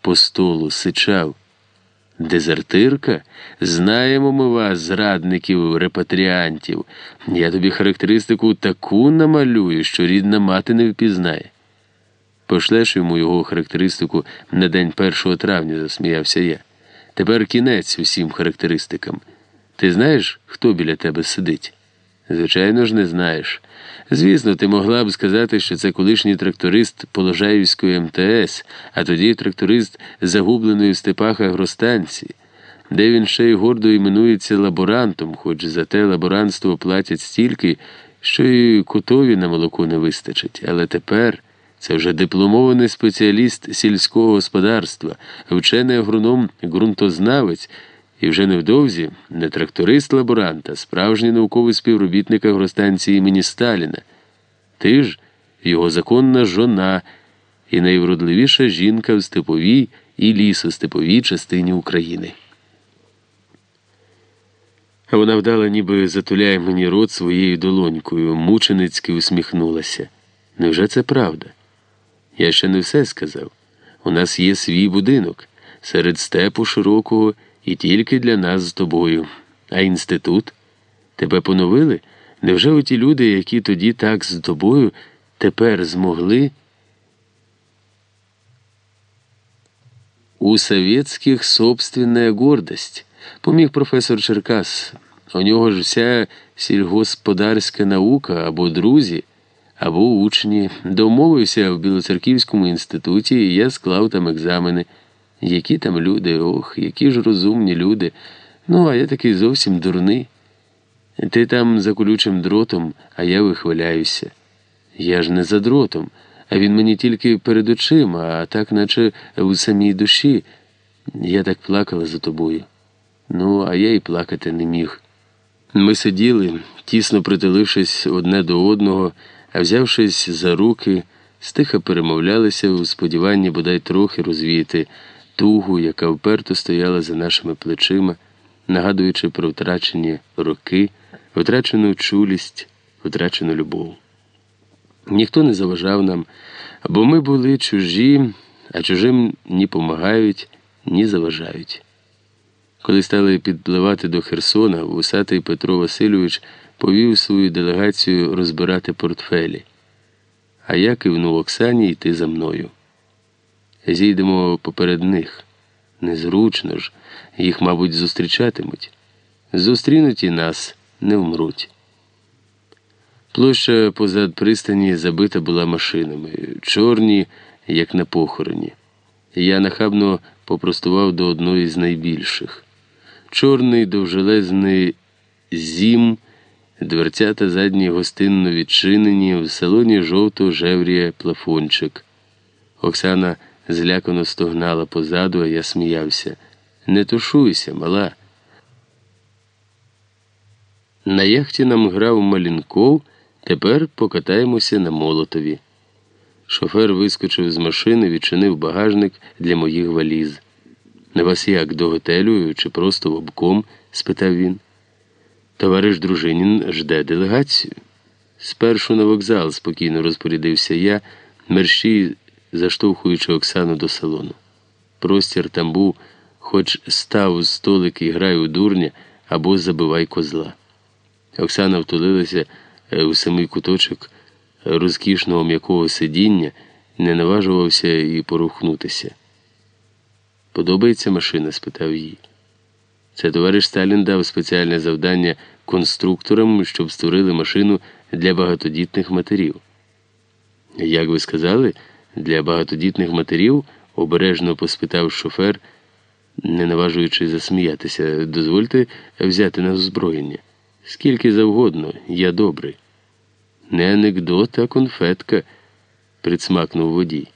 по столу, сичав. Дезертирка? Знаємо ми вас, зрадників, репатріантів. Я тобі характеристику таку намалюю, що рідна мати не впізнає. Пошлеш йому його характеристику на день 1 травня, засміявся я. Тепер кінець усім характеристикам. Ти знаєш, хто біля тебе сидить? Звичайно ж, не знаєш. Звісно, ти могла б сказати, що це колишній тракторист Положаївської МТС, а тоді тракторист загубленої в степах агростанції, де він ще й гордо іменується лаборантом, хоч за те лаборантство платять стільки, що і котові на молоко не вистачить. Але тепер це вже дипломований спеціаліст сільського господарства, вчений агроном ґрунтознавець. І вже невдовзі не тракторист лаборанта, справжній науковий співробітник агростанції імені Сталіна. Ти ж його законна жона і найвродливіша жінка в степовій і лісостеповій частині України. А вона вдала, ніби затуляє мені рот своєю долонькою, мученицьки усміхнулася. Невже це правда? Я ще не все сказав. У нас є свій будинок серед степу широкого і тільки для нас з тобою. А інститут? Тебе поновили? Невже оті люди, які тоді так з тобою тепер змогли? У советских собственная гордость, поміг професор Черкас. У нього ж вся сільгосподарська наука або друзі, або учні. Домовився в Білоцерківському інституті, і я склав там екзамени. Які там люди, ох, які ж розумні люди. Ну, а я такий зовсім дурний. Ти там за колючим дротом, а я вихваляюся. Я ж не за дротом, а він мені тільки перед очима, а так, наче у самій душі. Я так плакала за тобою. Ну, а я й плакати не міг. Ми сиділи, тісно притулившись одне до одного, а взявшись за руки, стиха перемовлялися у сподіванні бодай трохи розвіяти тугу, яка вперто стояла за нашими плечима, нагадуючи про втрачені роки, втрачену чулість, втрачену любов. Ніхто не заважав нам, бо ми були чужі, а чужим ні помагають, ні заважають. Коли стали підпливати до Херсона, вусатий Петро Васильович повів свою делегацію розбирати портфелі, а я кивнув Оксані йти за мною. Зійдемо поперед них. Незручно ж, їх, мабуть, зустрічатимуть. Зустрінуть і нас не вмруть. Площа позад пристані забита була машинами, чорні, як на похороні. Я нахабно попростував до одної з найбільших. Чорний довжелезний зім, дверцята задні гостинно відчинені, в салоні жовто жевріє плафончик. Оксана злякано стогнала позаду, а я сміявся. Не тушуйся, мала. На яхті нам грав Малінков, тепер покатаємося на молотові. Шофер вискочив з машини, відчинив багажник для моїх валіз. На вас як до готелю чи просто в обком? спитав він. Товариш Дружинін жде делегацію. Спершу на вокзал, спокійно розпорядився я, мерщій заштовхуючи Оксану до салону. Простір там був, хоч став столик і грай у дурня або забивай козла. Оксана втулилася е, у самий куточок розкішного м'якого сидіння, не наважувався і порухнутися. Подобається машина? спитав її. Це товариш Сталін дав спеціальне завдання конструкторам, щоб створили машину для багатодітних матерів. Як ви сказали? Для багатодітних матерів обережно поспитав шофер, не наважуючи засміятися, дозвольте взяти на озброєння. Скільки завгодно, я добрий. Не анекдот, а конфетка, присмакнув водій.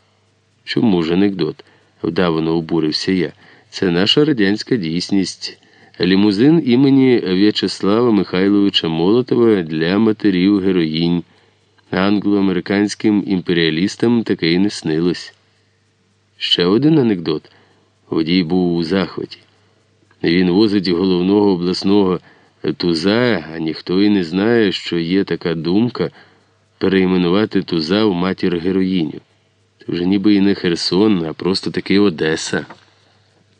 Чому ж анекдот? вдавано обурився я. Це наша радянська дійсність. Лімузин імені В'ячеслава Михайловича Молотова для матерів героїнь. Англо-американським імперіалістам таке і не снилось. Ще один анекдот. Водій був у захваті. Він возить головного обласного туза, а ніхто і не знає, що є така думка перейменувати туза в матір героїню. Вже ніби і не Херсон, а просто таки Одеса.